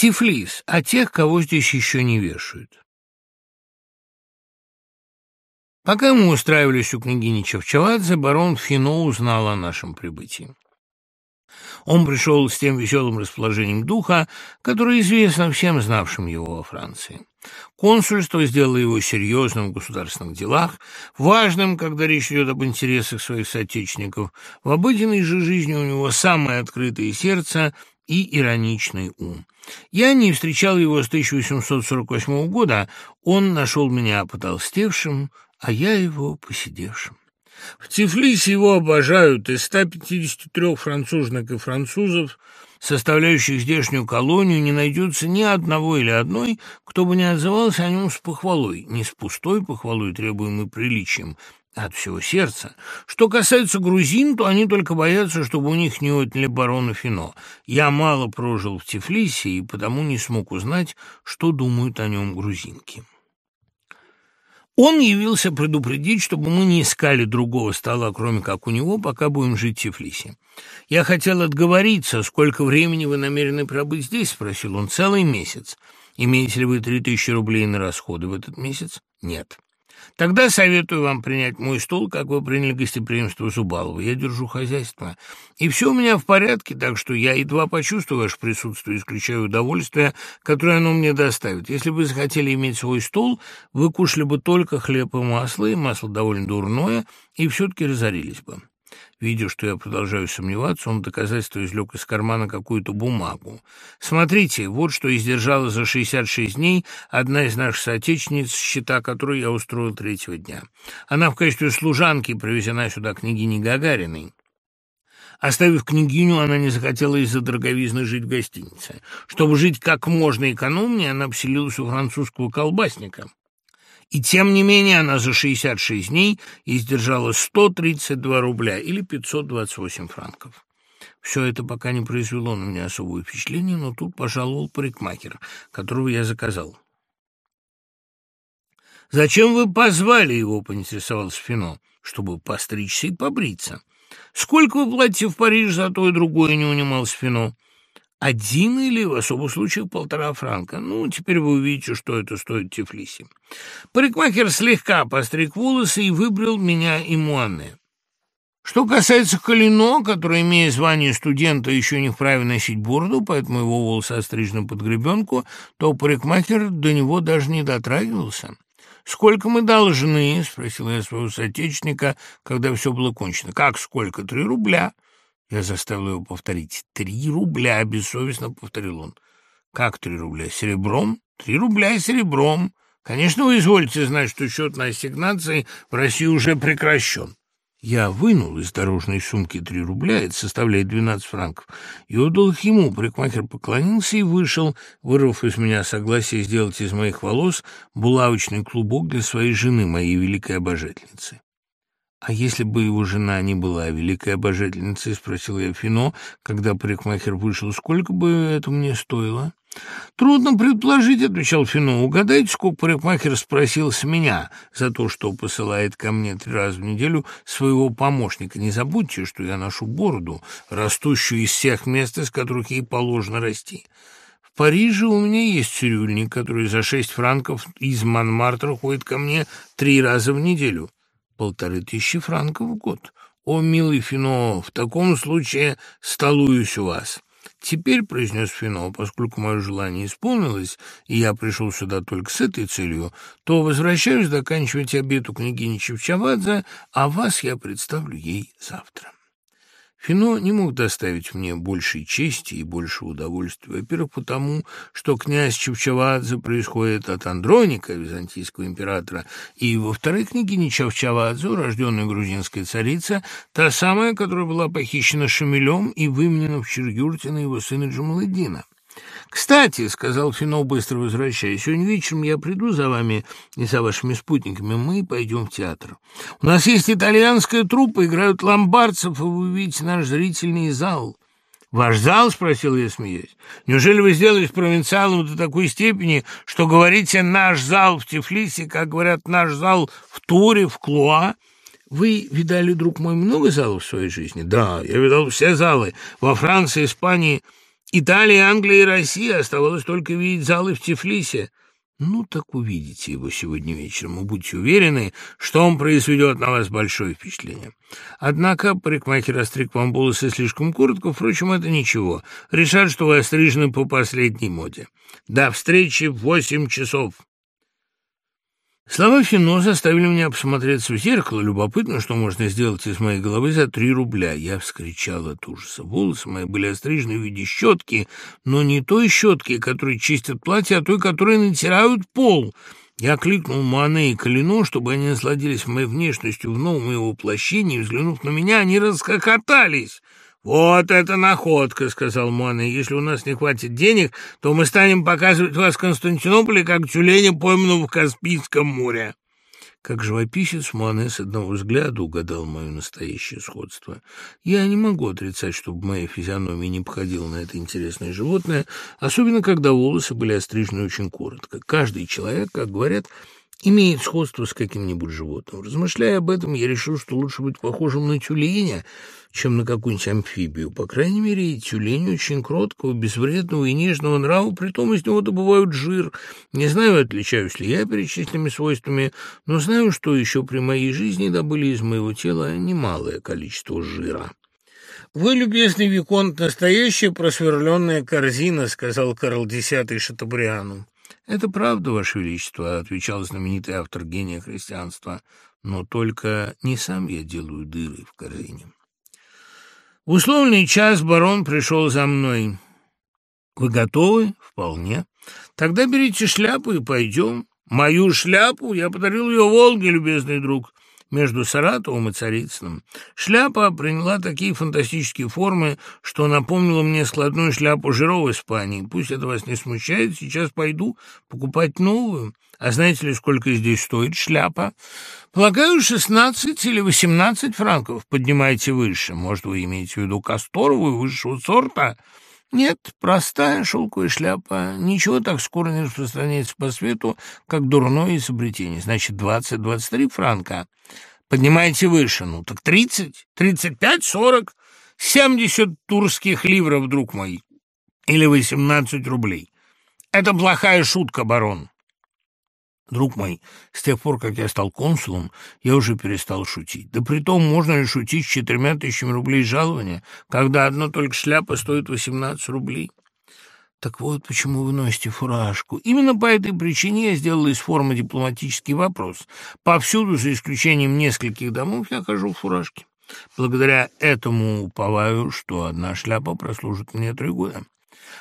Тифлис, а тех, кого здесь еще не вешают. Пока мы устраивались у княгини Чавчавадзе, барон Фино узнал о нашем прибытии. Он пришел с тем веселым расположением духа, которое известно всем знавшим его во Франции. Консульство сделало его серьезным в государственных делах, важным, когда речь идет об интересах своих соотечественников. В обыденной же жизни у него самое открытое сердце и ироничный ум. Я не встречал его с 1848 года, он нашел меня потолстевшим, а я его посидевшим. В Тифлисе его обожают из 153 француженок и французов, составляющих здешнюю колонию, не найдется ни одного или одной, кто бы не отзывался о нем с похвалой, не с пустой похвалой, требуемой приличием, от всего сердца. Что касается грузин, то они только боятся, чтобы у них не отняли барона Фино. Я мало прожил в Тифлисе и потому не смог узнать, что думают о нем грузинки. Он явился предупредить, чтобы мы не искали другого стола, кроме как у него, пока будем жить в Тифлисе. «Я хотел отговориться. Сколько времени вы намерены пробыть здесь?» — спросил он. «Целый месяц. Имеете ли вы три тысячи рублей на расходы в этот месяц?» «Нет». Тогда советую вам принять мой стол, как вы приняли гостеприимство Зубалова. Я держу хозяйство. И все у меня в порядке, так что я едва почувствую ваше присутствие, исключаю удовольствие, которое оно мне доставит. Если бы захотели иметь свой стол, вы кушали бы только хлеб и масло, и масло довольно дурное, и все-таки разорились бы. Видя, что я продолжаю сомневаться, он доказательство извлек из кармана какую-то бумагу. «Смотрите, вот что издержала за 66 дней одна из наших соотечественниц, счета которой я устроил третьего дня. Она в качестве служанки привезена сюда княгиней Гагариной». Оставив княгиню, она не захотела из-за дороговизны жить в гостинице. Чтобы жить как можно экономнее, она поселилась у французского колбасника. И тем не менее она за 66 дней издержала 132 рубля или 528 франков. Все это пока не произвело на меня особого впечатления, но тут пожаловал парикмахер, которого я заказал. «Зачем вы позвали его?» — поинтересовался Фино. «Чтобы постричься и побриться». «Сколько вы платите в Париже за то и другое?» — не унимался Фино. Один или, в особых случаях, полтора франка. Ну, теперь вы увидите, что это стоит в Тифлисе. Парикмахер слегка постриг волосы и выбрал меня и Муанне. Что касается Калино, который, имея звание студента, еще не вправе носить бороду, поэтому его волосы острижены под гребенку, то парикмахер до него даже не дотрагивался. «Сколько мы должны?» — спросил я своего соотечественника, когда все было кончено. «Как сколько? Три рубля». Я заставил его повторить. «Три рубля!» — бессовестно повторил он. «Как три рубля? Серебром? Три рубля серебром. Конечно, вы изволите знать, что счет на ассигнации в России уже прекращен». Я вынул из дорожной сумки три рубля, это составляет двенадцать франков, и отдал их ему. Парикмахер поклонился и вышел, вырвав из меня согласие сделать из моих волос булавочный клубок для своей жены, моей великой обожательницы. «А если бы его жена не была великой обожательницей?» — спросил я Фино, когда парикмахер вышел. «Сколько бы это мне стоило?» «Трудно предположить», — отвечал Фино. «Угадайте, сколько парикмахер спросил с меня за то, что посылает ко мне три раза в неделю своего помощника. Не забудьте, что я ношу бороду, растущую из всех мест, из которых ей положено расти». В Париже у меня есть цирюльник, который за шесть франков из Монмартра ходит ко мне три раза в неделю полторы тысячи франков в год. О, милый Фино, в таком случае столуюсь у вас. Теперь, — произнес Фино, — поскольку мое желание исполнилось, и я пришел сюда только с этой целью, то возвращаюсь заканчивать обед у княгини Чевчавадзе, а вас я представлю ей завтра. Фино не мог доставить мне большей чести и больше удовольствия. Во-первых, потому, что князь Чавчавадзе происходит от Андроника, византийского императора, и, во-вторых, княгиня Чавчавадзе, урожденная грузинская царица, та самая, которая была похищена Шамилем и выменена в Чергюрте на его сына Джамаладдина. «Кстати», — сказал Фино, быстро возвращаясь, — «сегодня вечером я приду за вами и за вашими спутниками, мы пойдем в театр. У нас есть итальянская труппа, играют ломбардцев, и вы увидите наш зрительный зал». «Ваш зал?» — спросил я, смеясь. «Неужели вы сделались провинциалом до такой степени, что говорите «наш зал» в Тифлисе, как говорят «наш зал» в Туре, в Клуа?» Вы видали, друг мой, много залов в своей жизни? Да, я видал все залы во Франции, Испании, Италия, Англия и Россия. Оставалось только видеть залы в Тифлисе. Ну, так увидите его сегодня вечером, и будьте уверены, что он произведет на вас большое впечатление. Однако парикмахер остриг вам волосы слишком коротко, впрочем, это ничего. Решат, что вы острижены по последней моде. До встречи в восемь часов. Слова Фино заставили меня посмотреться в зеркало. Любопытно, что можно сделать из моей головы за три рубля. Я вскричал от ужаса. Волосы мои были острижены в виде щетки, но не той щетки, которой чистят платье, а той, которой натирают пол. Я кликнул Муане и Калино, чтобы они насладились моей внешностью в новом его воплощении, и, взглянув на меня, они расхохотались. «Вот это находка», — сказал Моне. «Если у нас не хватит денег, то мы станем показывать вас в Константинополе, как тюленя, пойманного в Каспийском море». Как живописец Моне с одного взгляда угадал мое настоящее сходство. Я не могу отрицать, чтобы моя физиономия не походила на это интересное животное, особенно когда волосы были острижены очень коротко. Каждый человек, как говорят, имеет сходство с каким-нибудь животным. Размышляя об этом, я решил, что лучше быть похожим на тюленя, чем на какую-нибудь амфибию. По крайней мере, тюлень очень кроткого, безвредного и нежного нрава, притом из него добывают жир. Не знаю, отличаюсь ли я перечисленными свойствами, но знаю, что еще при моей жизни добыли из моего тела немалое количество жира. «Вы, любезный Виконт, настоящая просверленная корзина», — сказал Карл X Шатабриану. «Это правда, Ваше Величество», — отвечал знаменитый автор гения христианства, «но только не сам я делаю дыры в корзине». В условный час барон пришел за мной. «Вы готовы?» «Вполне. Тогда берите шляпу и пойдем». «Мою шляпу? Я подарил ее Волге, любезный друг» между Саратовым и Царицыным. Шляпа приняла такие фантастические формы, что напомнила мне складную шляпу Жиро в Испании. Пусть это вас не смущает, сейчас пойду покупать новую. А знаете ли, сколько здесь стоит шляпа? Полагаю, шестнадцать или восемнадцать франков. Поднимайте выше. Может, вы имеете в виду касторовую высшего сорта? Нет, простая шелковая шляпа. Ничего так скоро не распространяется по свету, как дурное изобретение. Значит, двадцать-двадцать три франка. Поднимайте выше. Ну, так тридцать, тридцать пять, сорок, семьдесят турских ливров, друг мой. Или восемнадцать рублей. Это плохая шутка, барон. Друг мой, с тех пор, как я стал консулом, я уже перестал шутить. Да притом, можно ли шутить с четырьмя тысячами рублей жалования, когда одна только шляпа стоит восемнадцать рублей? Так вот, почему вы носите фуражку. Именно по этой причине я сделал из формы дипломатический вопрос. Повсюду, за исключением нескольких домов, я хожу в фуражке. Благодаря этому уповаю, что одна шляпа прослужит мне три года.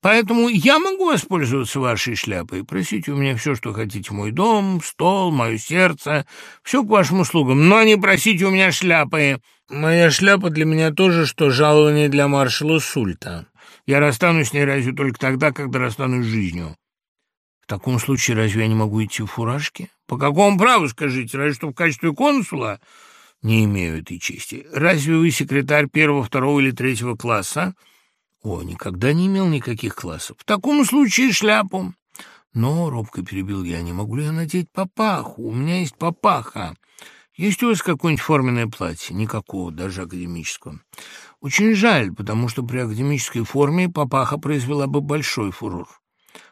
Поэтому я могу воспользоваться вашей шляпой. Просите у меня все, что хотите. Мой дом, стол, мое сердце. Все к вашим услугам. Но не просите у меня шляпы. Моя шляпа для меня тоже, что жалование для маршала Сульта. Я расстанусь с ней разве только тогда, когда расстанусь с жизнью. В таком случае разве я не могу идти в фуражке? По какому праву, скажите? Разве что в качестве консула? Не имею этой чести. Разве вы секретарь первого, второго или третьего класса? О, никогда не имел никаких классов. В таком случае шляпу. Но, робко перебил я, не могу ли я надеть папаху? У меня есть папаха. Есть у вас какое-нибудь форменное платье? Никакого, даже академического. Очень жаль, потому что при академической форме папаха произвела бы большой фурор.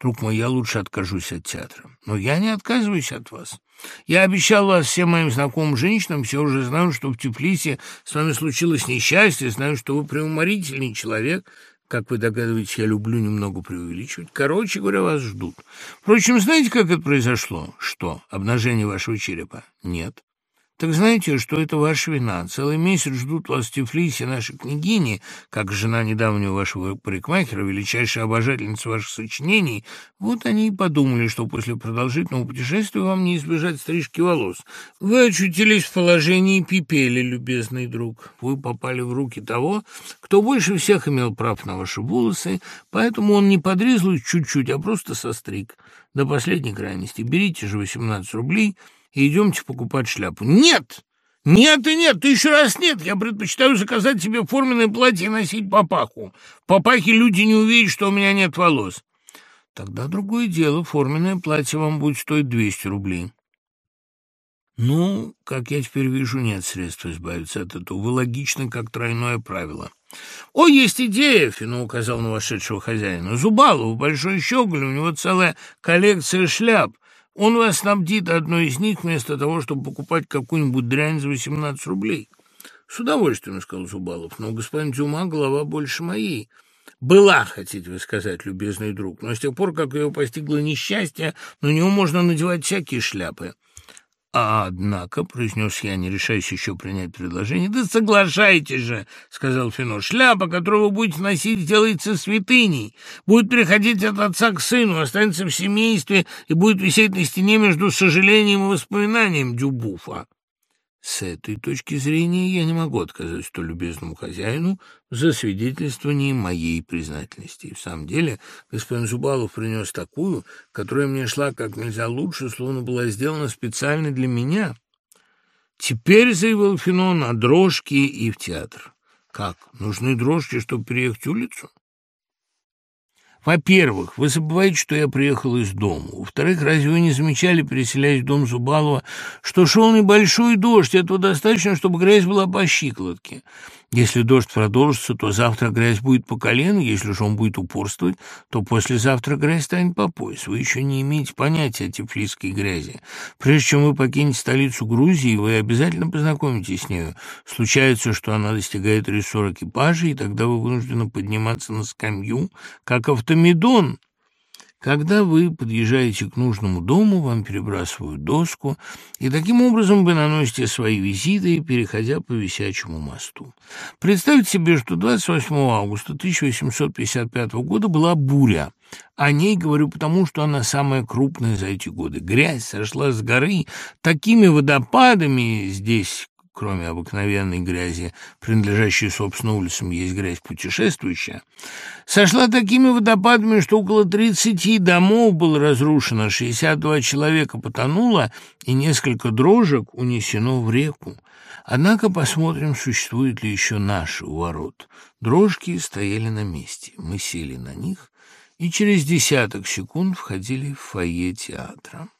Друг мой, я лучше откажусь от театра. Но я не отказываюсь от вас. Я обещал вас всем моим знакомым женщинам, все уже знают, что в Тифлисе с вами случилось несчастье, знаю, что вы преуморительный человек, как вы догадываетесь, я люблю немного преувеличивать. Короче говоря, вас ждут. Впрочем, знаете, как это произошло? Что, обнажение вашего черепа? Нет. Так знаете, что это ваша вина. Целый месяц ждут вас в Тифлисе наши княгини, как жена недавнего вашего парикмахера, величайшая обожательница ваших сочинений. Вот они и подумали, что после продолжительного путешествия вам не избежать стрижки волос. Вы очутились в положении пипели, любезный друг. Вы попали в руки того, кто больше всех имел прав на ваши волосы, поэтому он не подрезал их чуть-чуть, а просто состриг. До последней крайности. Берите же 18 рублей — и идемте покупать шляпу. Нет! Нет и нет, ты еще раз нет. Я предпочитаю заказать себе форменное платье и носить папаху. В папахе люди не увидят, что у меня нет волос. Тогда другое дело, форменное платье вам будет стоить 200 рублей. Ну, как я теперь вижу, нет средств избавиться от этого. Вы логичны, как тройное правило. «О, есть идея!» — Фину указал на вошедшего хозяина. «Зубалов, большой щеголь, у него целая коллекция шляп. Он вас снабдит одной из них вместо того, чтобы покупать какую-нибудь дрянь за 18 рублей». «С удовольствием», — сказал Зубалов, — «но господин Дюма голова больше моей». «Была, хотите вы сказать, любезный друг, но с тех пор, как ее постигло несчастье, на него можно надевать всякие шляпы». «А однако», — произнес я, не решаясь еще принять предложение, — «да соглашайтесь же», — сказал Фино, — «шляпа, которую вы будете носить, сделается святыней, будет переходить от отца к сыну, останется в семействе и будет висеть на стене между сожалением и воспоминанием Дюбуфа». С этой точки зрения я не могу отказать столь любезному хозяину в засвидетельствовании моей признательности. И в самом деле господин Зубалов принес такую, которая мне шла как нельзя лучше, словно была сделана специально для меня. Теперь, заявил Фино, на дрожки и в театр. Как? Нужны дрожки, чтобы переехать улицу? Во-первых, вы забываете, что я приехал из дома. Во-вторых, разве вы не замечали, переселяясь в дом Зубалова, что шел небольшой дождь, этого достаточно, чтобы грязь была по щиколотке? Если дождь продолжится, то завтра грязь будет по колено, если же он будет упорствовать, то послезавтра грязь станет по пояс. Вы еще не имеете понятия о тифлисской грязи. Прежде чем вы покинете столицу Грузии, вы обязательно познакомитесь с нею. Случается, что она достигает рессор экипажа, и тогда вы вынуждены подниматься на скамью, как автомедон, когда вы подъезжаете к нужному дому, вам перебрасывают доску, и таким образом вы наносите свои визиты, переходя по висячему мосту. Представьте себе, что 28 августа 1855 года была буря. О ней говорю потому, что она самая крупная за эти годы. Грязь сошла с горы такими водопадами здесь, кроме обыкновенной грязи, принадлежащей, собственно, улицам, есть грязь путешествующая, сошла такими водопадами, что около 30 домов было разрушено, 62 человека потонуло, и несколько дрожек унесено в реку. Однако посмотрим, существуют ли еще наши у ворот. Дрожки стояли на месте. Мы сели на них и через десяток секунд входили в фойе театра.